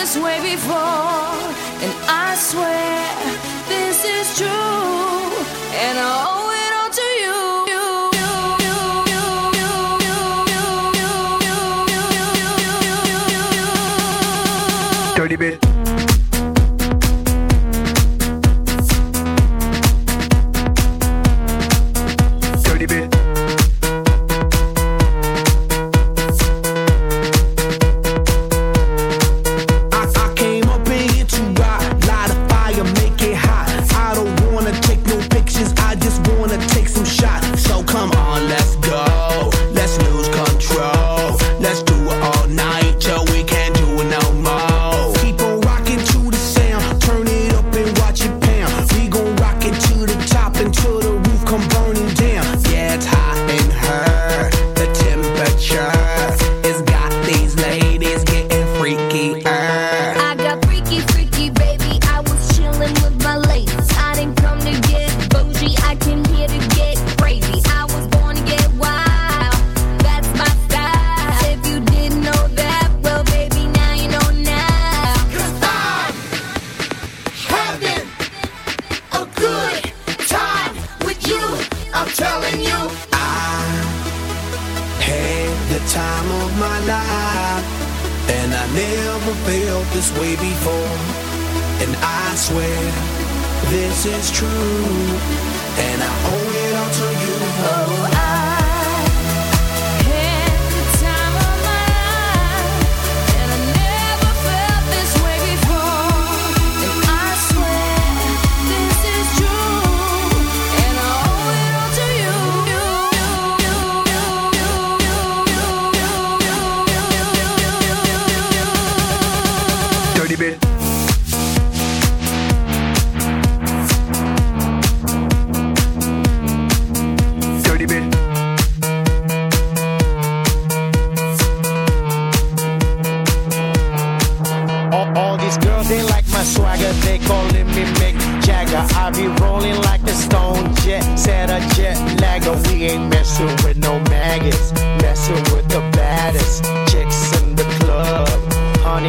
this way before. And I swear this is true, and I I'm shot.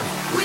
with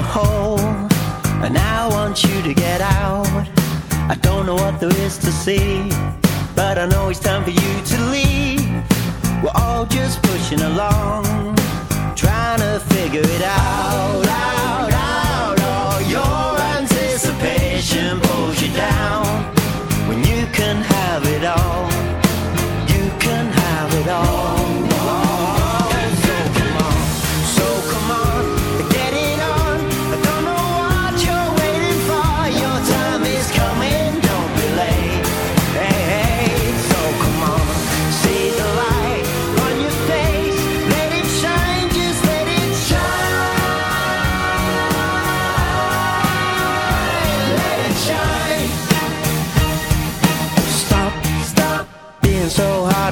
a hole. And I want you to get out. I don't know what there is to see. But I know it's time for you to leave. We're all just pushing along. Trying to figure it out. Out, out, out. Your anticipation pulls you down. When you can have it all. You can have it all.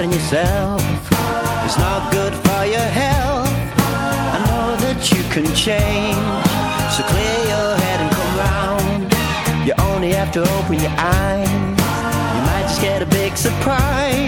On yourself. It's not good for your health. I know that you can change. So clear your head and come round. You only have to open your eyes. You might just get a big surprise.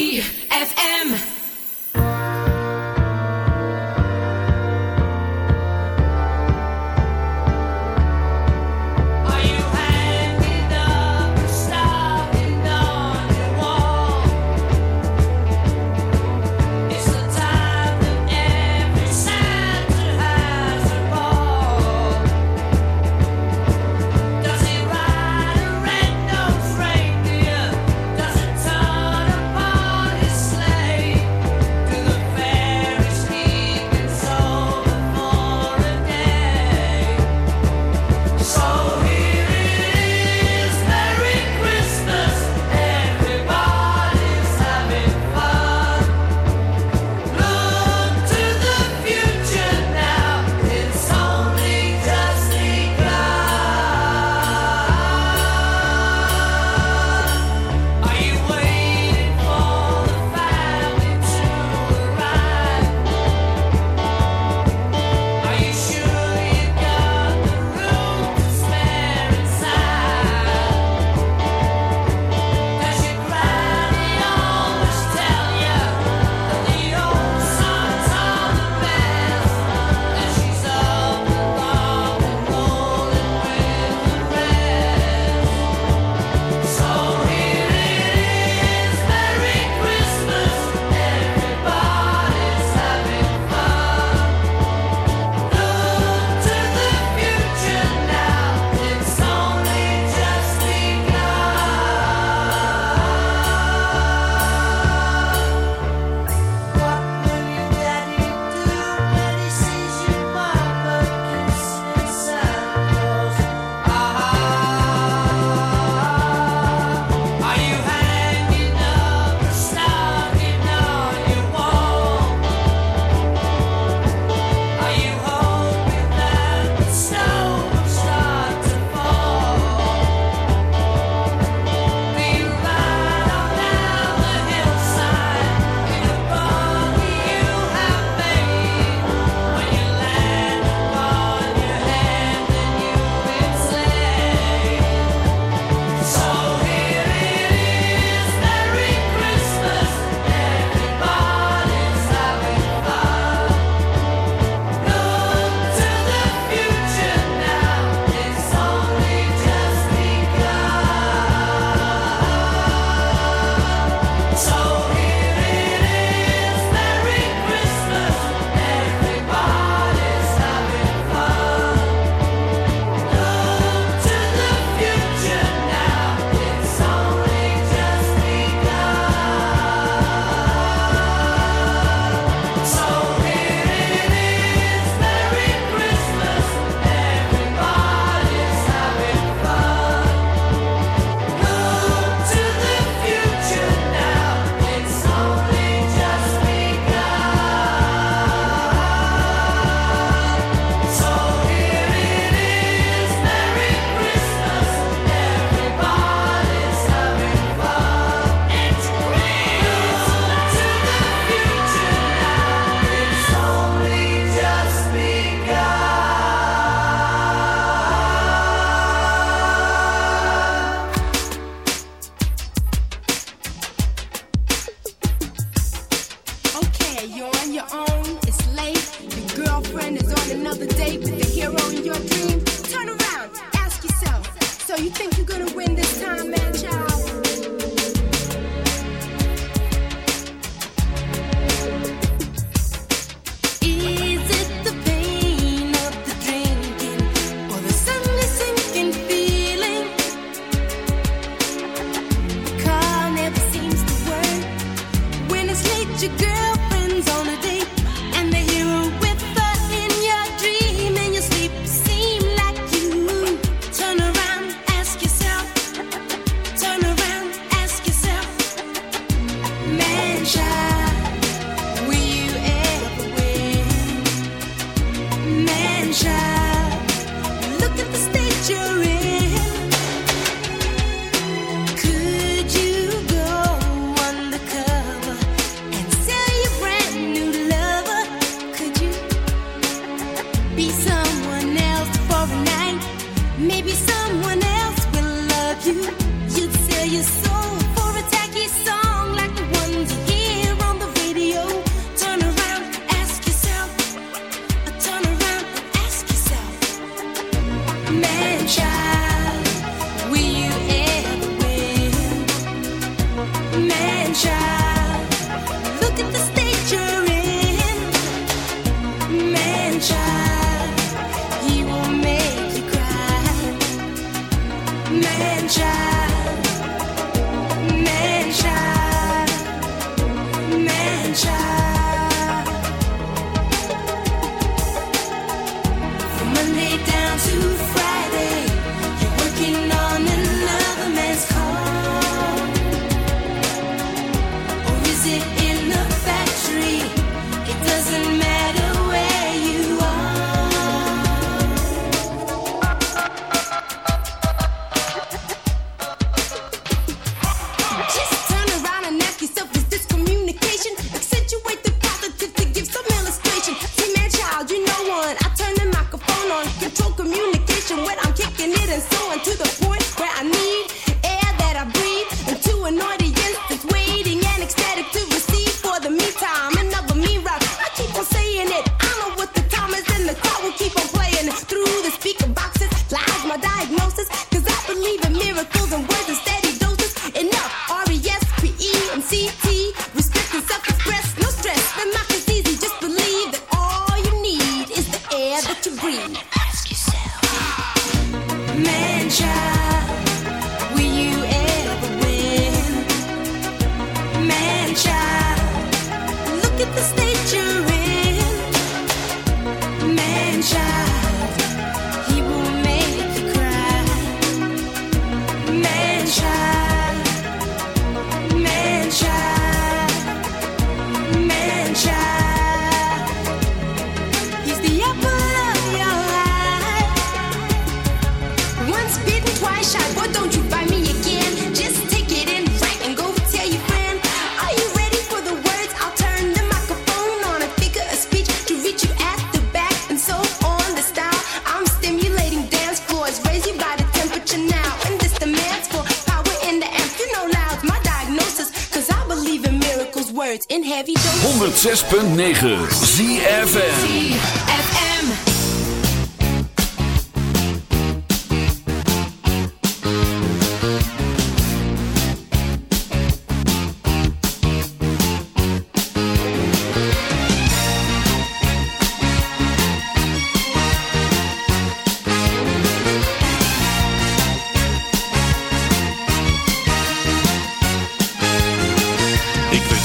your girl.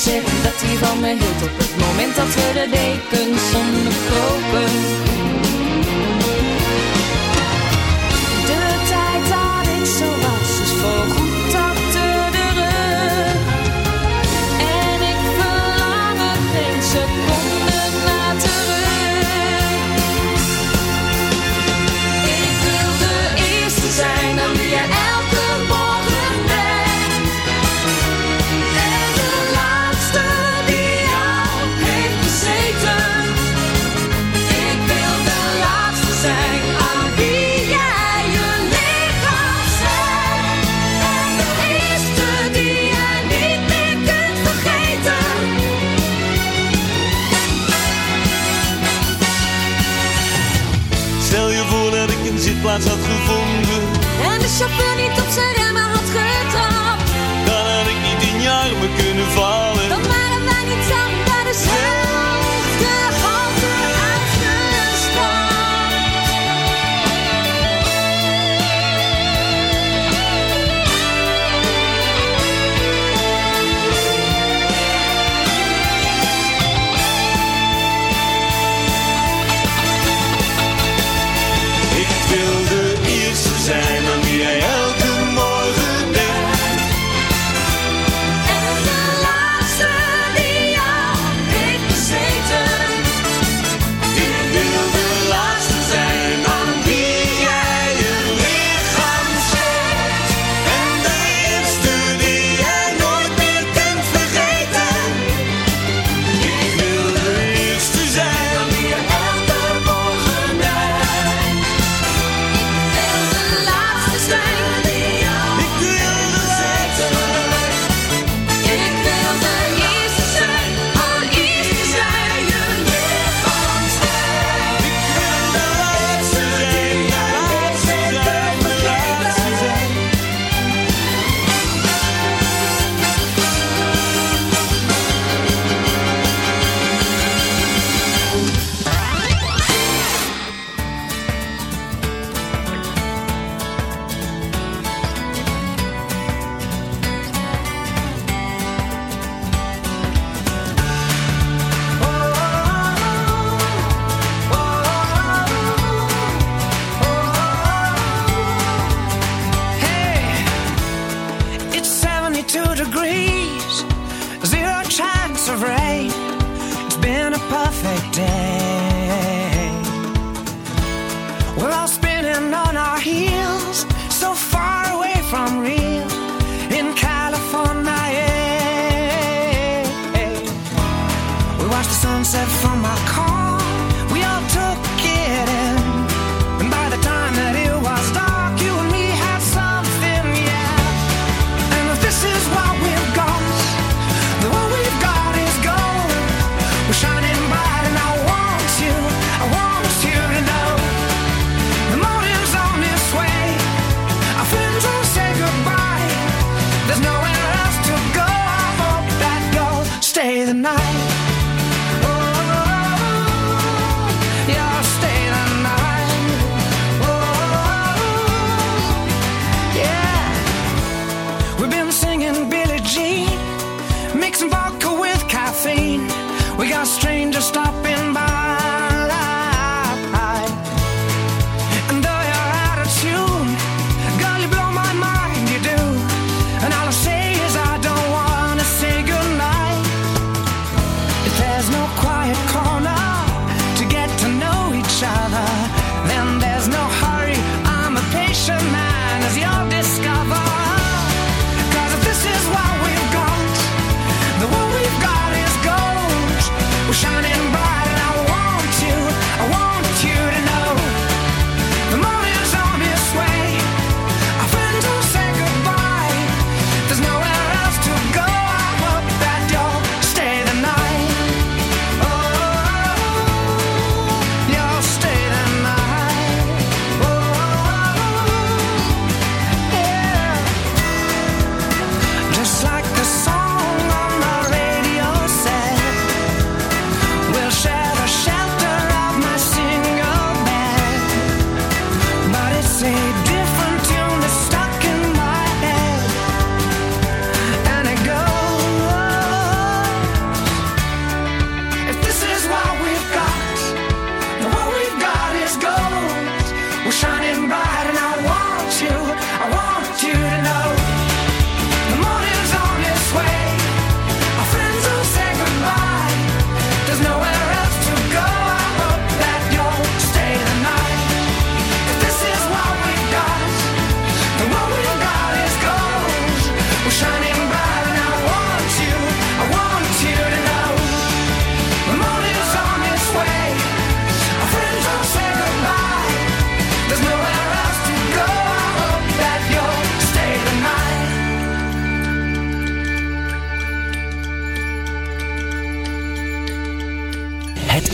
zin dat hij van me hield op het moment dat we de dekens onderkropen.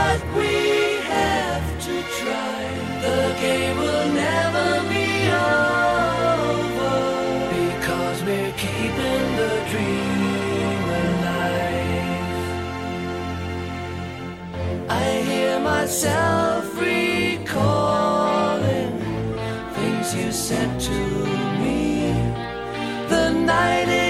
but we have to try. The game will never be over because we're keeping the dream alive. I hear myself recalling things you said to me the night.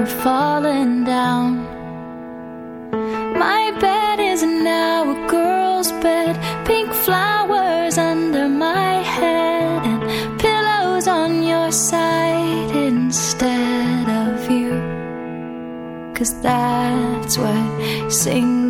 were falling down. My bed is now a girl's bed, pink flowers under my head, and pillows on your side instead of you. Cause that's what sings.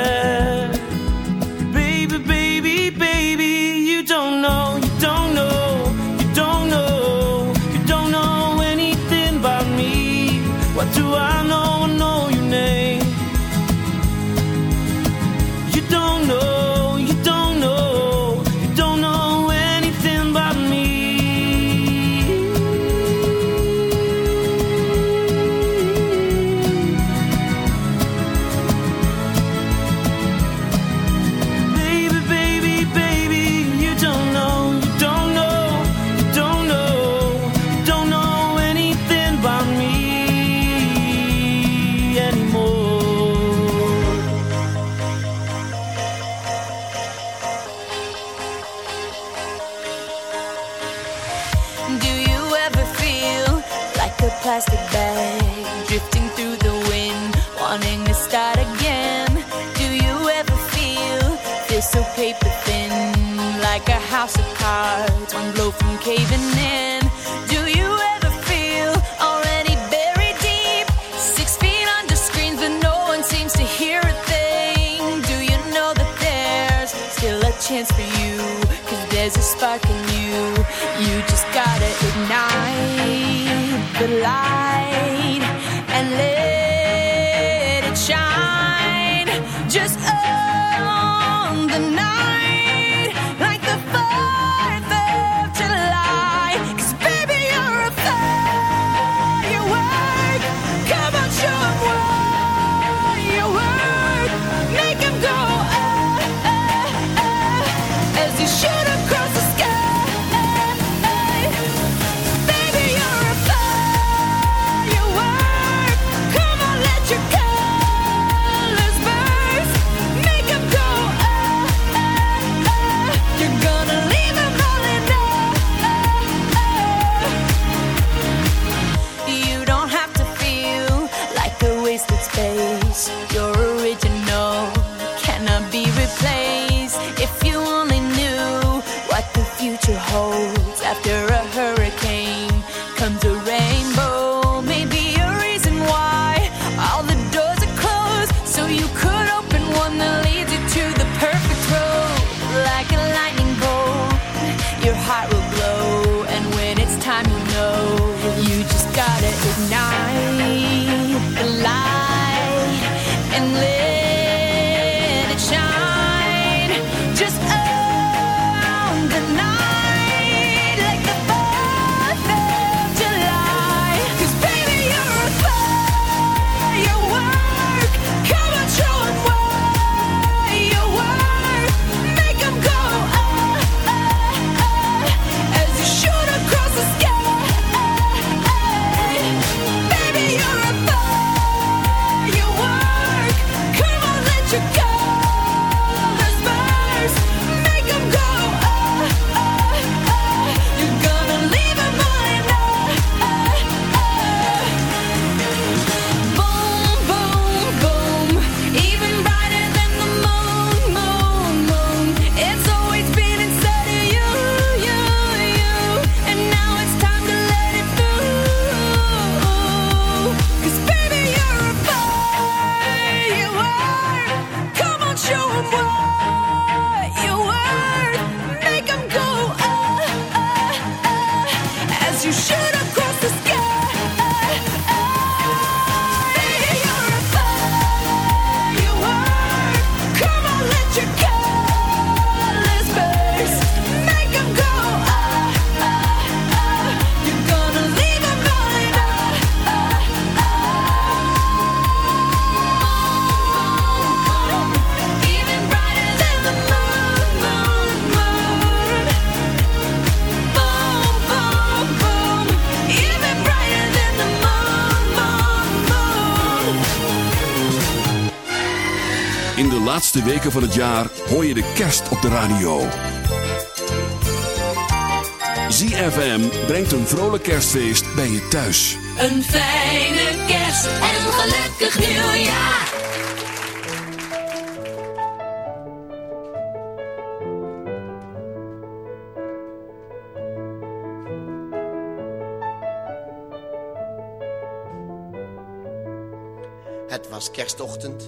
caving in. Laatste weken van het jaar hoor je de kerst op de radio. ZFM brengt een vrolijk kerstfeest bij je thuis. Een fijne kerst en een gelukkig nieuwjaar. Het was kerstochtend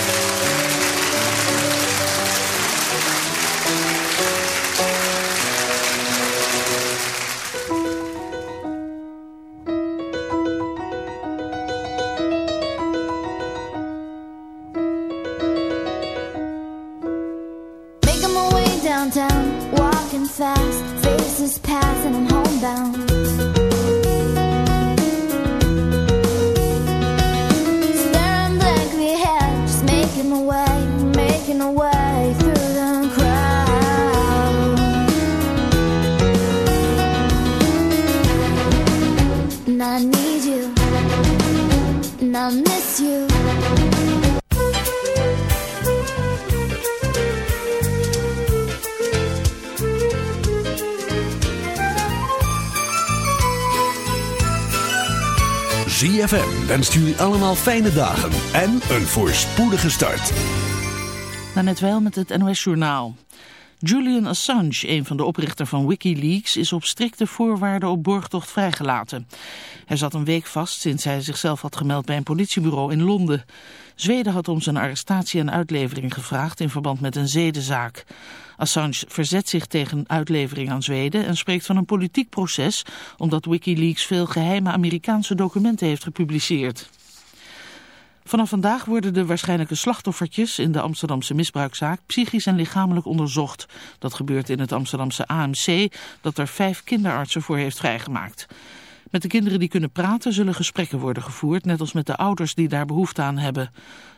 Wenst jullie allemaal fijne dagen en een voorspoedige start. Daarnet wel met het NOS Journaal. Julian Assange, een van de oprichters van Wikileaks, is op strikte voorwaarden op borgtocht vrijgelaten. Hij zat een week vast sinds hij zichzelf had gemeld bij een politiebureau in Londen. Zweden had om zijn arrestatie en uitlevering gevraagd in verband met een zedenzaak. Assange verzet zich tegen uitlevering aan Zweden en spreekt van een politiek proces omdat Wikileaks veel geheime Amerikaanse documenten heeft gepubliceerd. Vanaf vandaag worden de waarschijnlijke slachtoffertjes in de Amsterdamse misbruikzaak psychisch en lichamelijk onderzocht. Dat gebeurt in het Amsterdamse AMC, dat er vijf kinderartsen voor heeft vrijgemaakt. Met de kinderen die kunnen praten zullen gesprekken worden gevoerd, net als met de ouders die daar behoefte aan hebben.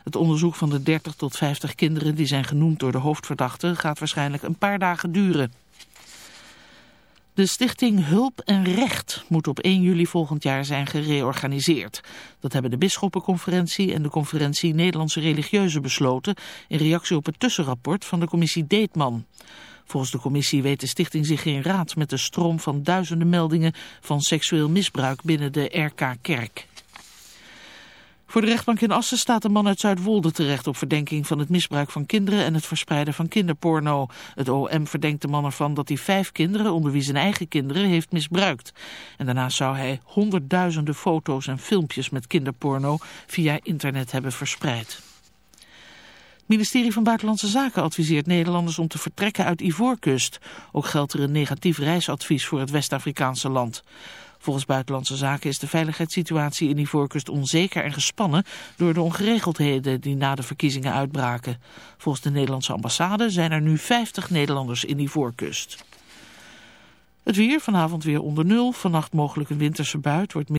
Het onderzoek van de 30 tot 50 kinderen die zijn genoemd door de hoofdverdachte gaat waarschijnlijk een paar dagen duren. De stichting Hulp en Recht moet op 1 juli volgend jaar zijn gereorganiseerd. Dat hebben de Bisschoppenconferentie en de Conferentie Nederlandse Religieuzen besloten in reactie op het tussenrapport van de commissie Deetman. Volgens de commissie weet de stichting zich geen raad met de stroom van duizenden meldingen van seksueel misbruik binnen de RK-kerk. Voor de rechtbank in Assen staat een man uit Zuidwolde terecht op verdenking van het misbruik van kinderen en het verspreiden van kinderporno. Het OM verdenkt de man ervan dat hij vijf kinderen, onder wie zijn eigen kinderen, heeft misbruikt. En daarnaast zou hij honderdduizenden foto's en filmpjes met kinderporno via internet hebben verspreid. Het ministerie van Buitenlandse Zaken adviseert Nederlanders om te vertrekken uit Ivoorkust. Ook geldt er een negatief reisadvies voor het West-Afrikaanse land. Volgens Buitenlandse Zaken is de veiligheidssituatie in Ivoorkust onzeker en gespannen door de ongeregeldheden die na de verkiezingen uitbraken. Volgens de Nederlandse ambassade zijn er nu 50 Nederlanders in Ivoorkust. Het weer vanavond weer onder nul, vannacht mogelijk een winterse bui. Het wordt